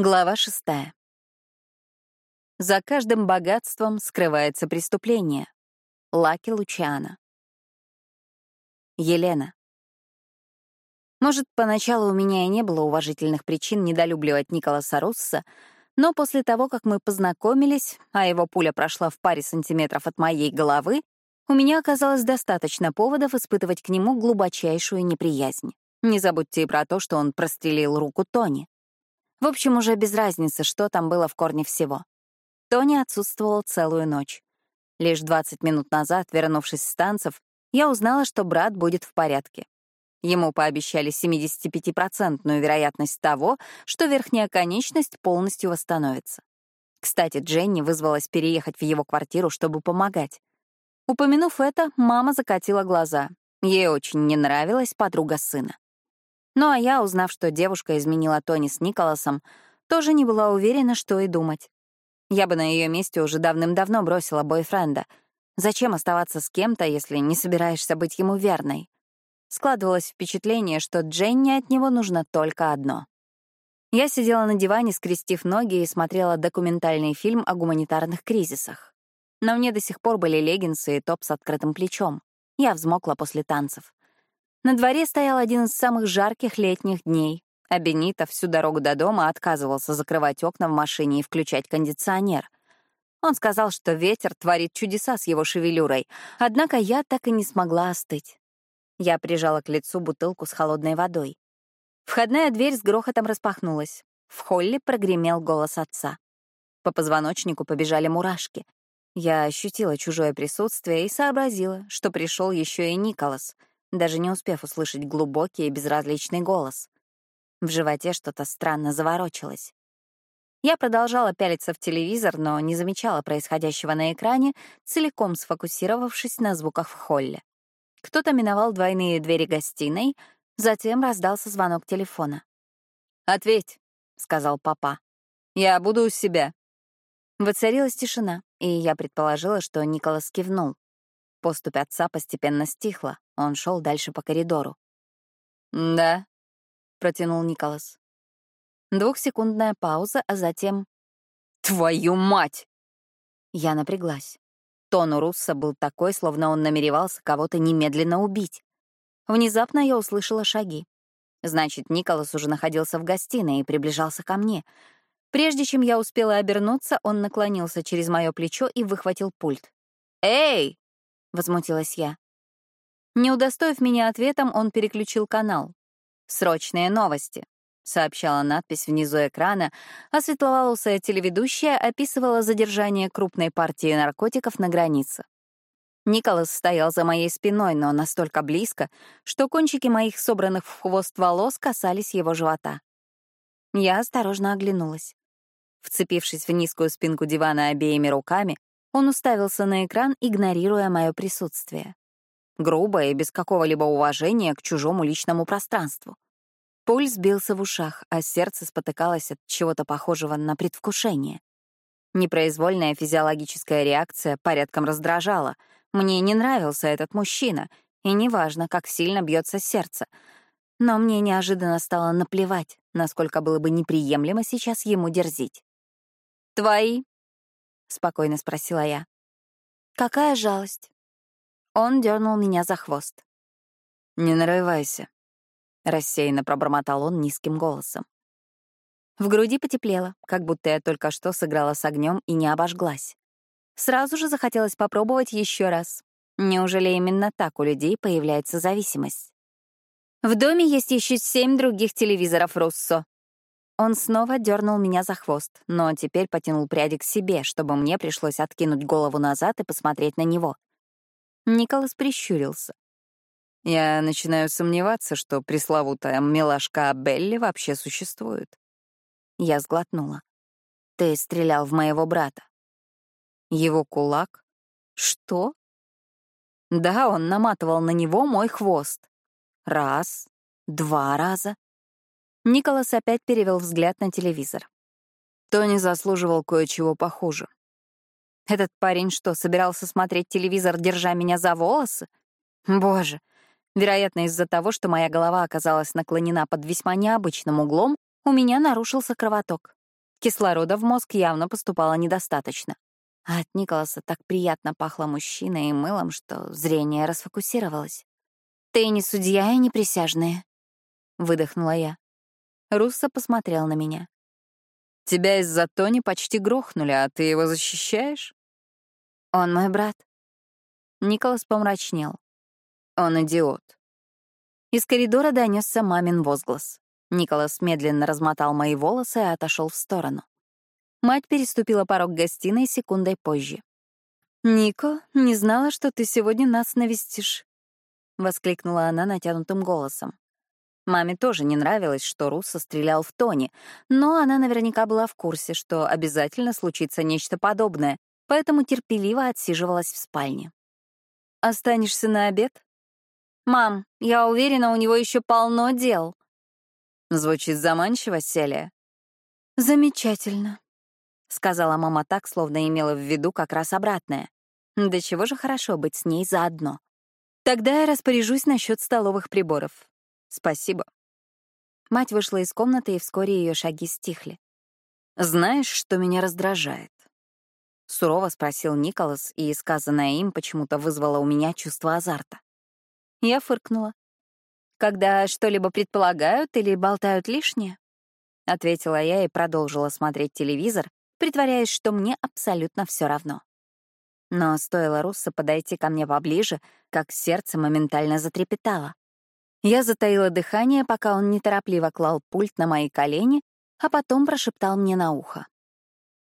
Глава шестая. За каждым богатством скрывается преступление. Лаки Лучиана. Елена. Может, поначалу у меня и не было уважительных причин недолюбливать Николаса Русса, но после того, как мы познакомились, а его пуля прошла в паре сантиметров от моей головы, у меня оказалось достаточно поводов испытывать к нему глубочайшую неприязнь. Не забудьте и про то, что он прострелил руку Тони. В общем, уже без разницы, что там было в корне всего. Тони отсутствовал целую ночь. Лишь 20 минут назад, вернувшись с танцев, я узнала, что брат будет в порядке. Ему пообещали 75-процентную вероятность того, что верхняя конечность полностью восстановится. Кстати, Дженни вызвалась переехать в его квартиру, чтобы помогать. Упомянув это, мама закатила глаза. Ей очень не нравилась подруга сына. Ну а я, узнав, что девушка изменила Тони с Николасом, тоже не была уверена, что и думать. Я бы на ее месте уже давным-давно бросила бойфренда. Зачем оставаться с кем-то, если не собираешься быть ему верной? Складывалось впечатление, что Дженни от него нужно только одно. Я сидела на диване, скрестив ноги, и смотрела документальный фильм о гуманитарных кризисах. На мне до сих пор были леггинсы и топ с открытым плечом. Я взмокла после танцев. На дворе стоял один из самых жарких летних дней, а Бенита всю дорогу до дома отказывался закрывать окна в машине и включать кондиционер. Он сказал, что ветер творит чудеса с его шевелюрой, однако я так и не смогла остыть. Я прижала к лицу бутылку с холодной водой. Входная дверь с грохотом распахнулась. В холле прогремел голос отца. По позвоночнику побежали мурашки. Я ощутила чужое присутствие и сообразила, что пришел еще и Николас — даже не успев услышать глубокий и безразличный голос. В животе что-то странно заворочилось. Я продолжала пялиться в телевизор, но не замечала происходящего на экране, целиком сфокусировавшись на звуках в холле. Кто-то миновал двойные двери гостиной, затем раздался звонок телефона. «Ответь», — сказал папа. «Я буду у себя». Воцарилась тишина, и я предположила, что Николас кивнул. Поступь отца постепенно стихла, он шел дальше по коридору. «Да», — протянул Николас. Двухсекундная пауза, а затем... «Твою мать!» Я напряглась. Тон у Русса был такой, словно он намеревался кого-то немедленно убить. Внезапно я услышала шаги. Значит, Николас уже находился в гостиной и приближался ко мне. Прежде чем я успела обернуться, он наклонился через мое плечо и выхватил пульт. «Эй!» — возмутилась я. Не удостоив меня ответом, он переключил канал. «Срочные новости», — сообщала надпись внизу экрана, а светловолосая телеведущая описывала задержание крупной партии наркотиков на границе. Николас стоял за моей спиной, но настолько близко, что кончики моих собранных в хвост волос касались его живота. Я осторожно оглянулась. Вцепившись в низкую спинку дивана обеими руками, он уставился на экран, игнорируя мое присутствие. Грубо и без какого-либо уважения к чужому личному пространству. Пульс бился в ушах, а сердце спотыкалось от чего-то похожего на предвкушение. Непроизвольная физиологическая реакция порядком раздражала. Мне не нравился этот мужчина, и неважно, как сильно бьется сердце. Но мне неожиданно стало наплевать, насколько было бы неприемлемо сейчас ему дерзить. «Твои — спокойно спросила я. «Какая жалость?» Он дернул меня за хвост. «Не нарывайся», — рассеянно пробормотал он низким голосом. В груди потеплело, как будто я только что сыграла с огнем и не обожглась. Сразу же захотелось попробовать еще раз. Неужели именно так у людей появляется зависимость? В доме есть еще семь других телевизоров Руссо, он снова дернул меня за хвост, но теперь потянул пряди к себе, чтобы мне пришлось откинуть голову назад и посмотреть на него. Николас прищурился. Я начинаю сомневаться, что пресловутая милашка Белли вообще существует. Я сглотнула. Ты стрелял в моего брата. Его кулак? Что? Да, он наматывал на него мой хвост. Раз, два раза. Николас опять перевел взгляд на телевизор. Тони заслуживал кое-чего похуже. Этот парень что, собирался смотреть телевизор, держа меня за волосы? Боже, вероятно, из-за того, что моя голова оказалась наклонена под весьма необычным углом, у меня нарушился кровоток. Кислорода в мозг явно поступало недостаточно. А от Николаса так приятно пахло мужчиной и мылом, что зрение расфокусировалось. «Ты не судья и не присяжная», — выдохнула я. Руссо посмотрел на меня. «Тебя из-за Тони почти грохнули, а ты его защищаешь?» «Он мой брат». Николас помрачнел. «Он идиот». Из коридора донесся мамин возглас. Николас медленно размотал мои волосы и отошел в сторону. Мать переступила порог гостиной секундой позже. «Нико, не знала, что ты сегодня нас навестишь», — воскликнула она натянутым голосом. Маме тоже не нравилось, что Руссо стрелял в Тони, но она наверняка была в курсе, что обязательно случится нечто подобное, поэтому терпеливо отсиживалась в спальне. «Останешься на обед?» «Мам, я уверена, у него еще полно дел», Звучит заманчиво, Селия. Замечательно, сказала мама так, словно имела в виду как раз обратное. Да чего же хорошо быть с ней заодно. Тогда я распоряжусь насчет столовых приборов. Спасибо. Мать вышла из комнаты, и вскоре ее шаги стихли. Знаешь, что меня раздражает? Сурово спросил Николас, и сказанное им почему-то вызвало у меня чувство азарта. Я фыркнула. Когда что-либо предполагают или болтают лишнее? Ответила я и продолжила смотреть телевизор, притворяясь, что мне абсолютно все равно. Но стоило Руссо подойти ко мне поближе, как сердце моментально затрепетало. Я затаила дыхание, пока он неторопливо клал пульт на мои колени, а потом прошептал мне на ухо.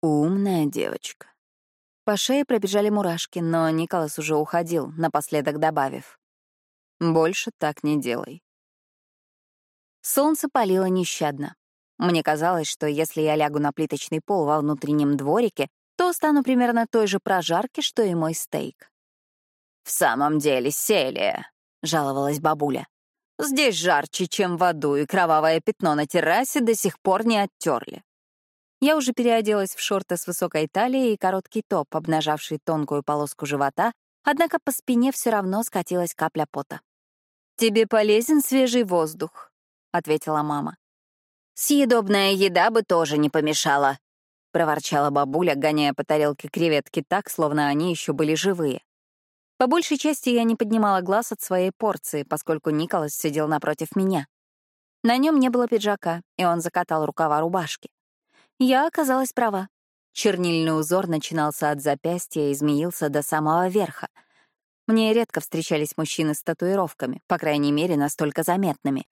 «Умная девочка». По шее пробежали мурашки, но Николас уже уходил, напоследок добавив. Больше так не делай. Солнце палило нещадно. Мне казалось, что если я лягу на плиточный пол во внутреннем дворике, то стану примерно той же прожарки, что и мой стейк. «В самом деле, Селия», — жаловалась бабуля, — «здесь жарче, чем в аду, и кровавое пятно на террасе до сих пор не оттерли». Я уже переоделась в шорты с высокой талией и короткий топ, обнажавший тонкую полоску живота, однако по спине все равно скатилась капля пота. «Тебе полезен свежий воздух», — ответила мама. «Съедобная еда бы тоже не помешала», — проворчала бабуля, гоняя по тарелке креветки так, словно они еще были живые. По большей части я не поднимала глаз от своей порции, поскольку Николас сидел напротив меня. На нем не было пиджака, и он закатал рукава рубашки. Я оказалась права. Чернильный узор начинался от запястья и изменился до самого верха — мне редко встречались мужчины с татуировками, по крайней мере, настолько заметными.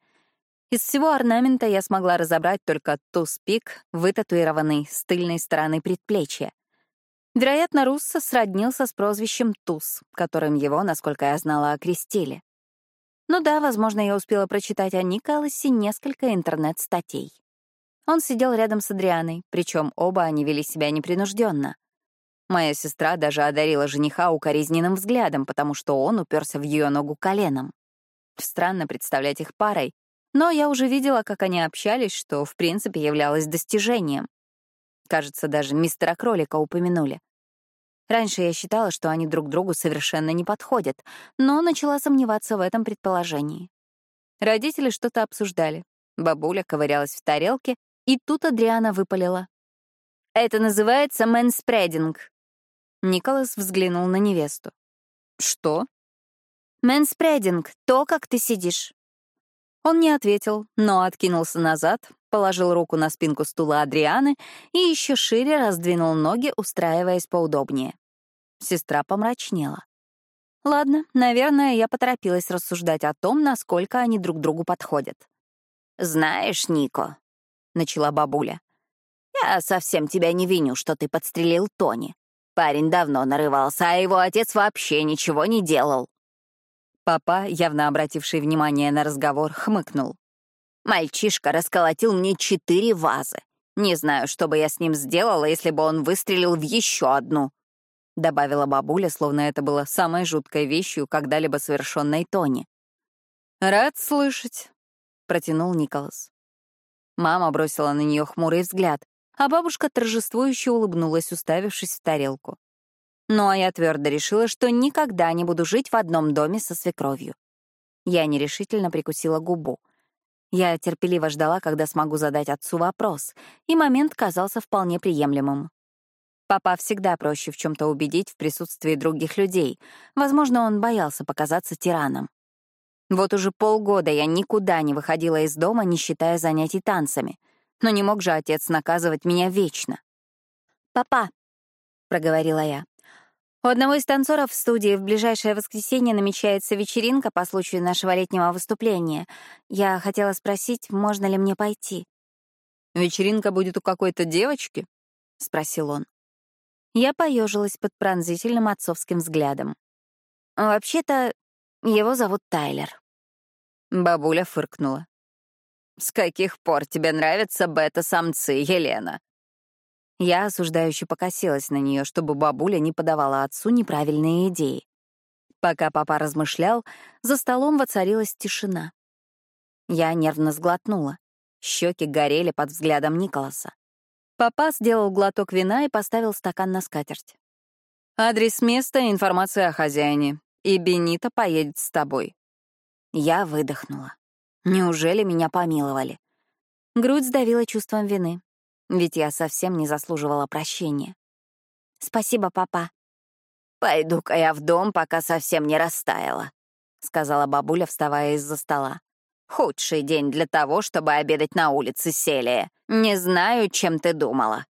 Из всего орнамента я смогла разобрать только туз-пик, вытатуированный с тыльной стороны предплечья. Вероятно, Руссо сроднился с прозвищем Туз, которым его, насколько я знала, окрестили. Ну да, возможно, я успела прочитать о Николасе несколько интернет-статей. Он сидел рядом с Адрианой, причем оба они вели себя непринужденно. Моя сестра даже одарила жениха укоризненным взглядом, потому что он уперся в ее ногу коленом. Странно представлять их парой, но я уже видела, как они общались, что, в принципе, являлось достижением. Кажется, даже мистера Кролика упомянули. Раньше я считала, что они друг другу совершенно не подходят, но начала сомневаться в этом предположении. Родители что-то обсуждали. Бабуля ковырялась в тарелке, и тут Адриана выпалила. «Это называется мэнспрединг. Николас взглянул на невесту. «Что?» «Мэнспрединг — то, как ты сидишь». Он не ответил, но откинулся назад, положил руку на спинку стула Адрианы и еще шире раздвинул ноги, устраиваясь поудобнее. Сестра помрачнела. Ладно, наверное, я поторопилась рассуждать о том, насколько они друг другу подходят. «Знаешь, Нико», — начала бабуля, — «я совсем тебя не виню, что ты подстрелил Тони. Парень давно нарывался, а его отец вообще ничего не делал. Папа, явно обративший внимание на разговор, хмыкнул. Мальчишка расколотил мне четыре вазы. Не знаю, что бы я с ним сделала, если бы он выстрелил в еще одну. Добавила бабуля, словно это было самой жуткой вещью, когда-либо совершенной Тони. «Рад слышать», — протянул Николас. Мама бросила на нее хмурый взгляд, а бабушка торжествующе улыбнулась, уставившись в тарелку. Ну а я твердо решила, что никогда не буду жить в одном доме со свекровью. Я нерешительно прикусила губу. Я терпеливо ждала, когда смогу задать отцу вопрос, и момент казался вполне приемлемым. Папа всегда проще в чем-то убедить в присутствии других людей. Возможно, он боялся показаться тираном. Вот уже полгода я никуда не выходила из дома, не считая занятий танцами. Но не мог же отец наказывать меня вечно. «Папа», — проговорила я, — «у одного из танцоров в студии в ближайшее воскресенье намечается вечеринка по случаю нашего летнего выступления. Я хотела спросить, можно ли мне пойти». «Вечеринка будет у какой-то девочки?» — спросил он. Я поежилась под пронзительным отцовским взглядом. «Вообще-то, его зовут Тайлер». Бабуля фыркнула. «С каких пор тебе нравятся бета-самцы, Елена?» Я осуждающе покосилась на нее, чтобы бабуля не подавала отцу неправильные идеи. Пока папа размышлял, за столом воцарилась тишина. Я нервно сглотнула. Щеки горели под взглядом Николаса. Папа сделал глоток вина и поставил стакан на скатерть. «Адрес места, информация о хозяине. И Бенита поедет с тобой». Я выдохнула. Неужели меня помиловали? Грудь сдавила чувством вины, ведь я совсем не заслуживала прощения. «Спасибо, папа». «Пойду-ка я в дом, пока совсем не растаяла», — сказала бабуля, вставая из-за стола. Худший день для того, чтобы обедать на улице, Селия. Не знаю, чем ты думала.